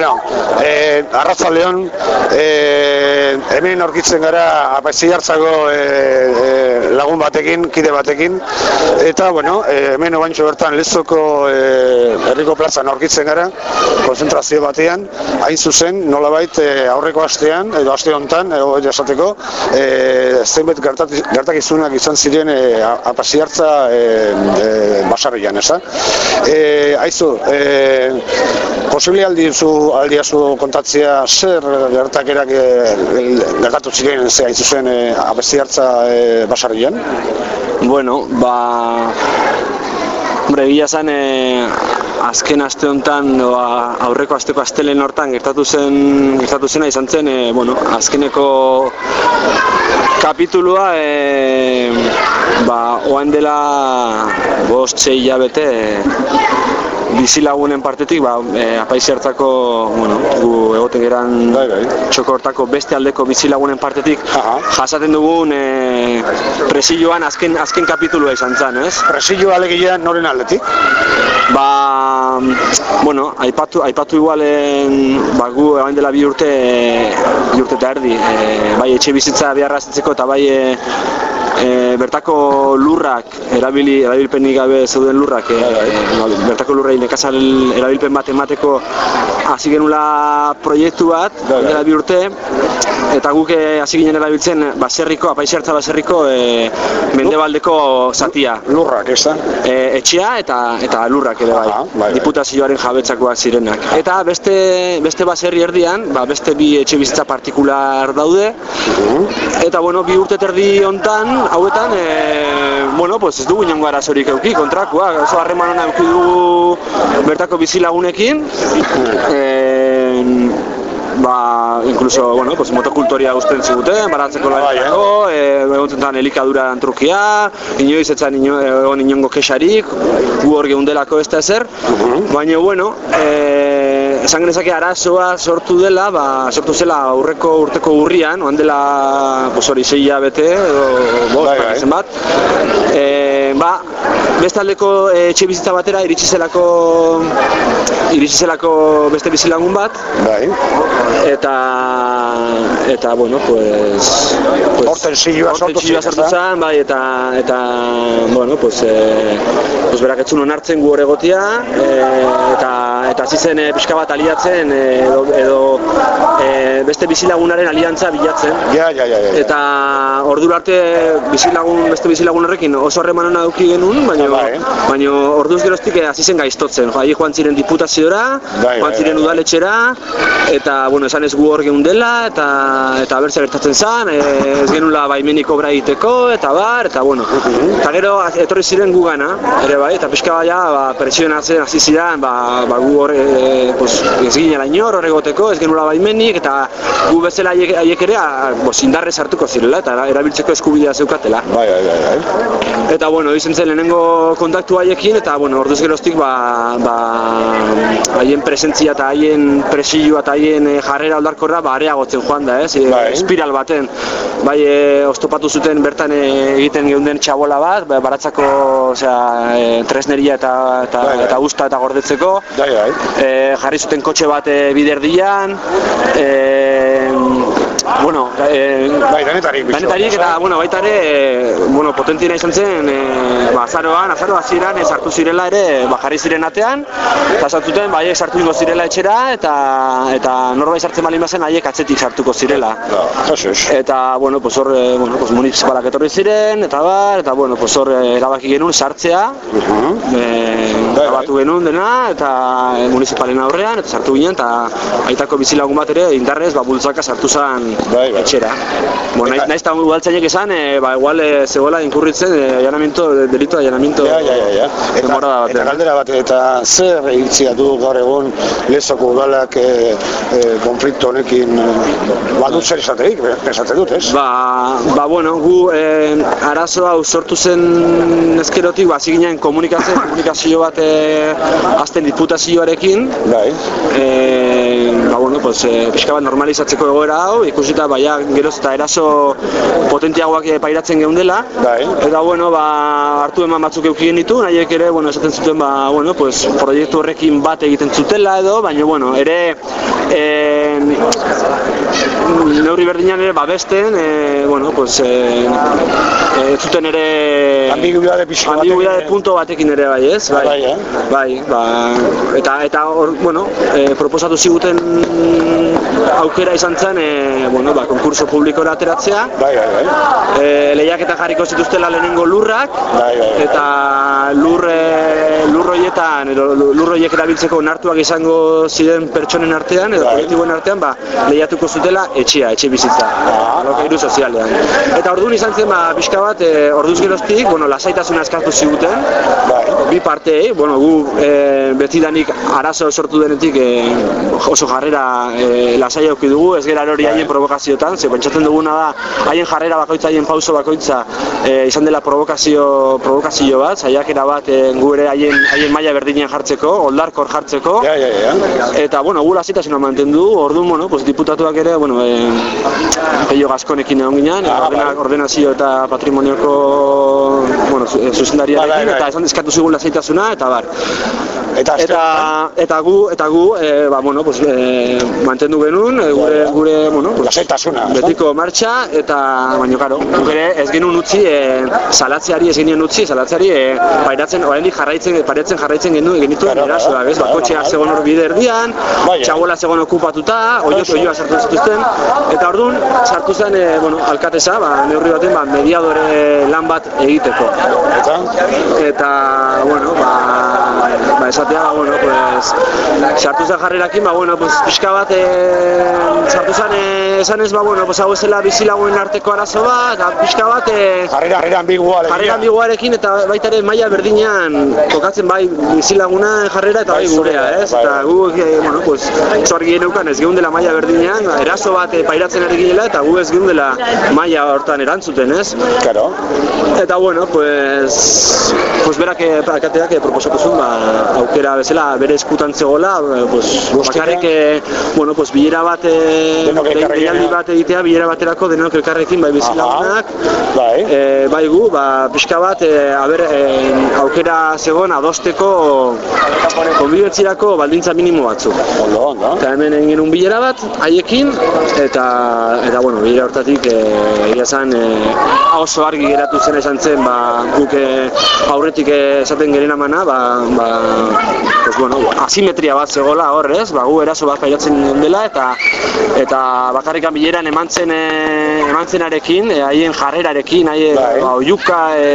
Bueno, eh, Arraza León, eh, hemen aurkitzen gara apaizi hartzago eh, eh, lagun batekin, kide batekin, eta, bueno, eh, hemen obaintxo bertan lezoko eh, herriko plazan aurkitzen gara, konzentrazio batean, hain zuzen, nolabait eh, aurreko astean, edo aste honetan, edo jasateko, zenbait gertati- gertakizunak izan ziren eh, apaizi hartza eh, eh, basarrian, eza? Eh, aizu, eh, posible aldizu aldiazu kontatzea zer gertakerak eh, gertatu ziren ze hain zuzen eh, abesti hartza eh, basarrian? Bueno, ba... Hombre, egia zen, e, azken aste honetan, o, a- aurreko asteko astelen hortan gertatu zen, gertatu zena izan zen, e, bueno, azkeneko kapitulua, e, ba, oan dela bost, sei hilabete, e, bizilagunen partetik, ba, e, apaizi hartzako, bueno, gu egoten geran Bai, bai. txoko hortako beste aldeko bizilagunen partetik, Aha. jasaten dugun e, presioan azken, azken kapitulua izan zen, ez? Presillo alegia noren aldetik? Ba, bueno, aipatu, aipatu igualen, ba, gu egon dela bi urte, bi urte eta erdi, e, bai etxe bizitza beharrazitzeko eta bai e, e, bertako lurrak, erabili, erabilpenik gabe zeuden lurrak, e, e, bertako lurrei nekazal erabilpen bat emateko hasi genula proiektu bat, Bai, bai. dela bi urte, eta guk eh, hasi ginen erabiltzen baserriko, apaizertza baserriko e, mendebaldeko zatia. Lurrak, ez da? E, etxea eta eta lurrak ere bai, Aha, bai, bai. diputazioaren jabetzakoak zirenak. Eta beste beste baserri erdian, ba, beste bi etxe bizitza partikular daude. Eta bueno, bi urte terdi hontan, hauetan, e, bueno, pues ez dugu inongo arazorik eduki kontrakoa, oso harreman ona eduki dugu bertako bizilagunekin. E, ba, incluso, bueno, pues motokultoria uzten ziguten, baratzeko lanerako, eh, egon zen elikadura antrukia, inoiz etzan ino, egon inongo kexarik, gu hor geundelako ez da ezer, baina, bueno, eh, esan genezake arazoa sortu dela, ba, sortu zela aurreko urteko urrian, oan dela, pues hori sei bete, edo bost, Bai, bai, bai. zenbat, eh, ba, bestaldeko eh, etxe bizitza batera iritsi zelako iritsi zelako beste bizilagun bat Bai. eta eta bueno pues pues Horten zilua sortu zen, bai eta eta bueno pues eh pues berak etzun onartzen gu hor egotia eh, eta eta hasi zen eh, pixka bat aliatzen eh, edo, edo eh, beste bizilagunaren aliantza bilatzen Ja, ja, ja, ja. eta ordura arte bizilagun beste bizilagun horrekin oso harreman ona eduki genuen, baina Bai. baina orduz geroztik eh, hasi zen gaiztotzen. Jo, joan ziren diputaziora, Bai, joan bai, ziren bai. udaletxera eta bueno, esan ez gu hor geundela eta eta bertze gertatzen zen, eh, ez genula baimenik obra egiteko eta bar eta bueno. Eta gero etorri ziren gugana, ere bai, eta pixka baia ba presionatzen hasi ziren, ba, ba gu hor eh, pues, ez ginela inor hor egoteko, ez genula baimenik eta gu bezala haiek, haiek ere indarrez hartuko zirela eta era- erabiltzeko eskubidea zeukatela. Bai, bai, bai, bai. Eta bueno, izan zen lehenengo kontaktu haiekin eta bueno, orduz geroztik ba, ba haien presentzia eta haien presioa eta haien eh, jarrera aldarkorra ba areagotzen joan da, ez? E, Bai. Espiral baten. Bai, e, oztopatu zuten bertan eh, egiten geunden txabola bat, ba, baratzako, osea, e, tresneria eta eta, Bai, bai. eta usta eta gordetzeko. Bai, bai. E, jarri zuten kotxe bat e, biderdian, e, eh, bueno, e, Bai, denetarik. bizi Danetarik eta, bueno, baita ere, e, bueno, potentiena izan zen, e, ba, azaroan, azaro hasieran e, sartu zirela ere, ba, jarri ziren atean, eta sartuten, ba, sartu ingo zirela etxera, eta, eta norbait sartzen balin bazen, haiek atzetik sartuko zirela. Ja, Jesus. Eta, bueno, pues hor, e, bueno, pues municipalak etorri ziren, eta bar, eta, bueno, pues hor e, erabaki genuen sartzea, Mhm. e, Bai, grabatu genuen dena, eta e, municipalen aurrean, eta sartu ginen, eta aitako bizilagun bat ere, indarrez, ba, bultzaka sartu zen Bai, bai. etxera. Bo, naiz, naiz eta udaltzainek esan, e, ba, igual e, zegoela inkurritzen e, allanamiento, de- delito de allanamiento Ja, ja, ja, ja. Eta, denborada eta galdera bat, eta zer iritzia du gaur egun lezoko udalak e, e, konflikto honekin e, badut zer esaterik, pensatzen dut, ez? Ba, ba, bueno, gu e, arazo hau sortu zen ezkerotik, ba, hasi ginen komunikatzen, komunikazio bat e, azten diputazioarekin, Bai. e, ba, bueno, pues, e, pixka bat normalizatzeko egoera hau, ikusita, baia, geroz eta eraso potentiagoak e, pairatzen geundela, Bai. Eta bueno, ba, hartu eman batzuk euki genitu, nahiek ere, bueno, esaten zuten, ba, bueno, pues, proiektu horrekin bat egiten zutela edo, baina, bueno, ere e, neurri berdinan ere babesten, e, bueno, pues, e, e, zuten ere... Ambiguidade pixka batekin, Ambiguidade eh? punto batekin ere bai, ez? Bai, Bai, eh? bai, ba, eta, eta hor, bueno, e, proposatu ziguten aukera izan zen, e, bueno, ba, konkurso publikora ateratzea, Bai, bai, bai. e, lehiaketa jarriko zituztela lehenengo lurrak, Bai, bai, bai. eta lur, e, lur horietan, edo lur horiek erabiltzeko onartuak izango ziren pertsonen artean, edo Bai. kolektiboen artean, ba, lehiatuko zutela etxea, etxe bizitza, Ah. alokairu sozialean. Eta orduan izan zen, ba, pixka bat, e, orduz geroztik, bueno, lasaitasuna eskatu ziguten, Bai. bi partei, bueno, gu e, betidanik arazo sortu denetik e, oso jarrera e, lasai auki dugu, ez gera hori haien provokaziotan, ze pentsatzen duguna da haien jarrera bakoitza, haien pauso bakoitza e, izan dela provokazio, provokazio bat, saiakera bat e, gu ere haien, haien maila berdinean jartzeko, oldarkor jartzeko, Ja, ja, ja. Eta, bueno, gu lasaitasuna mantendu, orduan, bueno, pues, diputatuak ere, bueno, e, Peio Gaskonekin egon ginen, Ah, ordena, bai. ordenazio eta patrimonioko, bueno, zu- eh, zuzendariarekin, Bai, bai, bai. eta esan eskatu zigun lasaitasuna, eta bar. Eta Eta, eta gu, eta gu, e, ba, bueno, pues, e, mantendu genuen, e, gure, gure, bueno, pues, lasaitasuna. betiko martxa, eta, baina, karo, guk ere ez genuen utzi, e, salatzeari ez genuen utzi, salatzeari e, pairatzen, oraindik jarraitzen, pairatzen jarraitzen genuen genituen Claro, erasoak, ez, claro, ba, kotxea zegoen hor bide erdian, txabola zegoen okupatuta, oio Eso. oioa sartu zituzten, eta orduan sartu zen, e, bueno, alkateza, ba, neurri baten, ba, mediadore lan bat egiteko Eta? eta bueno, ba, ba esatea, ba, bueno, pues, sartu zen jarrerakin, ba, bueno, pues, pixka bat, e, sartu zen, e, esan ez, ba, bueno, pues, hau ez zela bizilagoen arteko arazo bat, eta pixka bat, e, Jarrera, jarrera ambigua. alegia. jarrera ambiguarekin eta baita ere maila berdinean kokatzen bai bizilaguna jarrera eta bai Bai, gurea, ez? bai. Eta gu, e, bueno, pues, oso argi geneukan ez geundela maila berdinean, eraso bat e, pairatzen ari ginela eta gu ez geundela maila hortan erantzuten, ez? Claro. Eta bueno, pues, pues berak eh, alkateak eh, proposatu zuen, ba, aukera bezala bere eskutan zegoela, eh, pues, bakarrik, eh, bueno, pues, bilera bat, eh, dei- elkarrekin, deialdi eh? bat egitea, bilera baterako denok elkarrekin, bai bizilagunak, Bai. e, bai gu, ba, pixka bat, e, aber, e, aukera zegoen adosteko konbibentzirako baldintza minimo batzuk. Ondo, ondo. Eta hemen egin genuen bilera bat, haiekin, eta, eta bueno, bilera hortatik, e, egia esan, e, oso argi geratu zen esan zen, ba, guk e, aurretik e, esaten geren amana, ba, ba, pues, bueno, asimetria bat zegoela horrez, ba, gu eraso bat pairatzen dela, eta eta bakarrikan bileran eman zen, e, eman zenarekin, e, haien jarrerarekin, haien Bai. ba, oiuka e,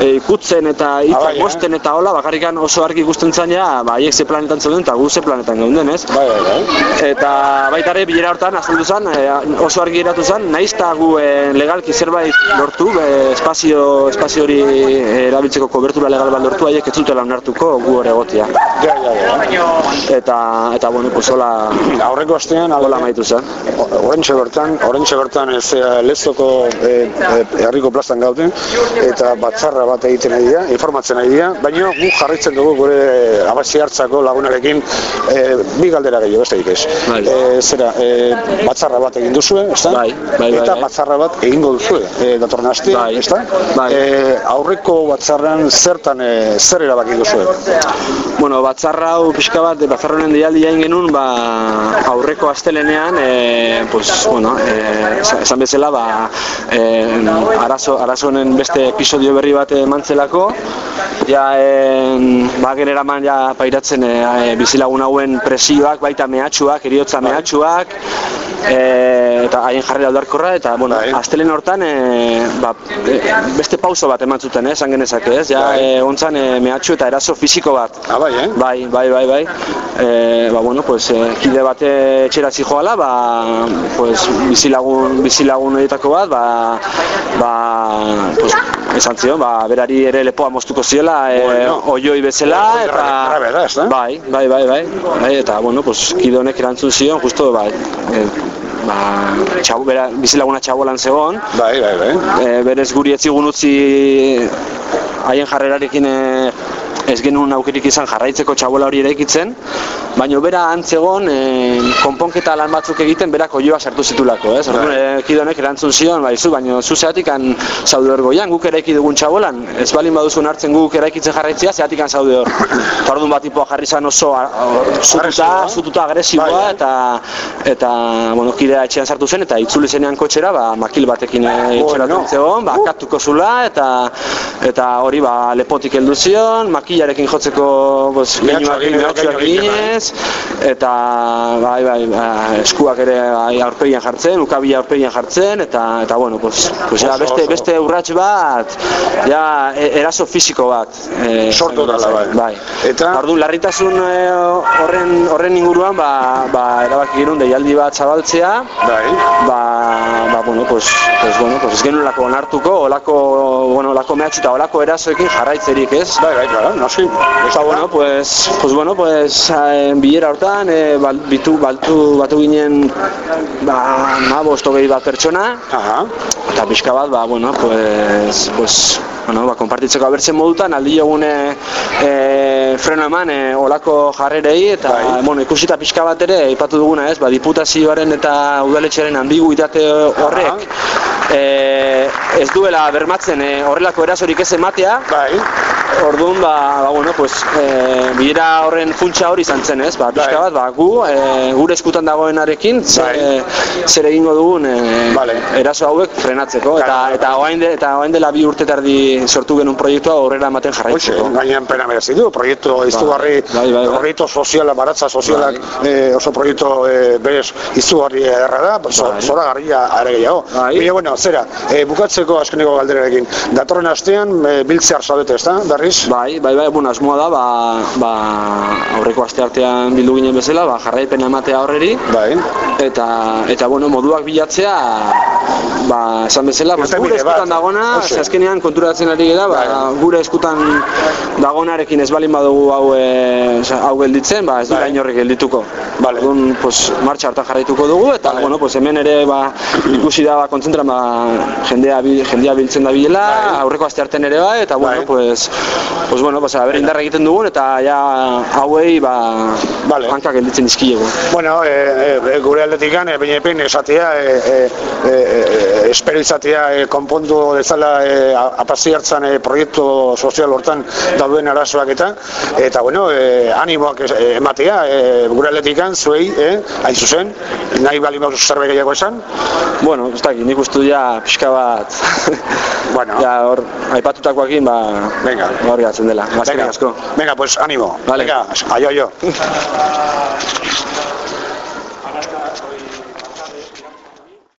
e, ikutzen eta Ah, hitzak bai, eh? bosten eta hola, bakarrikan oso argi ikusten ja, ba, haiek ze planetan zeuden eta gu ze planetan geunden, ez? Bai, bai, bai. Eta baita ere bilera hortan azaldu zen, e, oso argi geratu zen, nahiz eta gu legalki zerbait lortu, espazio, espazio hori erabiltzeko kobertura legal bat lortu, haiek ez zutela onartuko gu hori egotia. Ja, ja, ja. Eta, eta bueno, pues hola, Aurreko astean, hola ale- maitu zen. Horrentxe bertan, horrentxe bertan ez eh, lezoko eh, eh, herriko plazan gauden eta batzarra bat egiten ari dira, informatzen ari dira, baina gu jarraitzen dugu gure abazi hartzako lagunarekin eh, bi galdera gehiago besterik ez. Bai. Eh, zera, eh, batzarra bat egin duzue, ezta? Bai, bai, bai, eta bai. batzarra bat egingo duzue, eh, datorren aste, Bai, ezta? bai. Eh, aurreko batzarran zertan eh, zer erabaki duzue? Bueno, batzarra hau pixka bat, batzarra honen deialdi egin genuen, ba, aurreko astelenean, e, pues, bueno, e, esan- bezala, ba, e, arazo, arazo honen beste episodio berri bat emantzelako, ja, e, ba, generaman ja pairatzen e, bizilagun hauen presioak, baita mehatxuak, eriotza mehatxuak, e, eta haien jarrera aldarkorra, eta, bueno, Bai. astelen hortan, e, ba, e, beste pauso bat eman zuten, eh, esan genezake, ez? Ja, Bai. e, ontzan e, mehatxu eta eraso fisiko bat. Ah, bai, eh? Bai, bai, bai, bai. E, ba, bueno, pues, e, kide bate etxera zijoala, ba, pues, bizilagun, bizilagun horietako bat, ba, ba, pues, esan zion, ba, berari ere lepoa moztuko ziola, e, Bueno. oioi bezala, Oioi eta... grave- grave da, ezta? Bai, bai, bai, bai, bai, eta, bueno, pues, kide honek erantzun zion, justo, bai, e, ba, txabu, bera, bizilaguna txabolan zegoen, Bai, bai, bai. e, berez guri ez zigun utzi haien jarrerarekin e, ez genuen aukerik izan jarraitzeko txabola hori eraikitzen baina bera antzegon e, konponketa lan batzuk egiten berak oioa sartu zitulako, ez? Orduan, Bai. e, kidonek erantzun zion, bai, zu, baina zu zeatik an zaude hor goian, guk eraiki dugun txabolan, ez balin baduzun hartzen guk eraikitzen jarraitzea, zeatik an zaude hor. Eta orduan bat tipoa jarri zan oso a- zututa, zututa agresiboa, Bai. eta, eta, bueno, kidea etxean sartu zen, eta itzuli zenean kotxera, ba, makil batekin e, etxera Bueno. zegoen, ba, katuko zula, eta, eta hori, ba, lepotik heldu zion, makilarekin jotzeko, pues, Mehatxua egin, mehatxuak mehatxua egin, eginez, eta, bai, bai, ba, eskuak ere bai, aurpegian jartzen, ukabila aurpegian jartzen, eta, eta bueno, pues, pues, ja, beste, beste urrats bat, ja, e- eraso fisiko bat. E, Sortu dela, bai. bai. Eta- Orduan, larritasun e, horren, horren inguruan, ba, ba, erabaki genuen deialdi bat zabaltzea, Bai. ba, bueno, pues, pues, bueno, pues ez genuelako onartuko, olako, bueno, olako mehatxu eta olako erasoekin jarraitzerik, ez? Bai, bai, claro, noski. Eta bueno, pues, pues bueno, pues bilera hortan eh, bal, bitu, baltu, batu ginen ba, mabost hogei bat pertsona Aha. eta pixka bat, ba, bueno, pues, pues, bueno, ba, konpartitzeko abertzen modutan, aldi jogune e, freno eman e, olako jarrerei eta, Bai. bueno, ikusita pixka bat ere, aipatu duguna ez, ba, diputazioaren eta udaletxearen ambiguitate horrek, e, ez duela bermatzen e, horrelako erasorik ez ematea, Bai. Orduan, ba, ba, bueno, pues, e, bilera horren funtsa hori izan zen, ez? Ba, pixka Bai. bat, ba, gu, e, gure eskutan dagoenarekin, zer, Bai. zer egingo dugun e, Vale. eraso hauek frenatzeko, eta, Claro, eta, orain de, eta orain dela bi urte terdi sortu genuen proiektua aurrera ematen Hoxe, jarraitzeko. gainean pena merezi du, proiektu izugarri, bai, bai, bai. proiektu soziala, baratza sozialak eh, oso proiektu eh, berez izugarri ederra da, Bai. zora garria are gehiago. Bai. Baina, bueno, zera, eh, bukatzeko azkeneko galderarekin, datorren astean eh, biltzear zaudete, ez da, berriz? Bai, bai, bai, bueno, asmoa da, ba, ba, aurreko aste artean bildu ginen bezala, ba, jarraipena ematea horreri, Bai. eta, eta bueno, moduak bilatzea, ba, esan bezala, ba, gure eskutan bat, dagona, oso. azkenean konturatzen ari gara, ba, Bai. gure eskutan dagonarekin ez balin badugu hau, e, hau gelditzen, ba, ez dira Bai. inorrik geldituko. Vale. Orduan, pues, martxa hartan jarraituko dugu, eta, Vale. bueno, pues, hemen ere, ba, ikusi da, ba, kontzentran, ba, jendea, jendea biltzen da bilela, Bai. aurreko aste artean ere bai, eta, bueno, Bai. pues, pues, bueno, pues, a ber, indarra egiten dugun, eta ja, hauei, ba, Vale. hankak gelditzen dizkiego. Bueno, e, e, gure aldetikan, e, baina epin esatea, e, e, e, e, espero izatea e, konpondu dezala e, apazi hartzan e, proiektu sozial hortan dauden arazoak eta, eta bueno, e, animoak ematea, e, gure aldetikan, zuei, e, hain zuzen, nahi bali mauz zerbait gehiago esan, Bueno, ez dakit, nik uste dut ja pixka bat, Bueno. ja hor, aipatutakoakin, ba, Venga. ba hori gatzen dela, venga, asko. venga, pues animo, Vale. venga, aio, aio.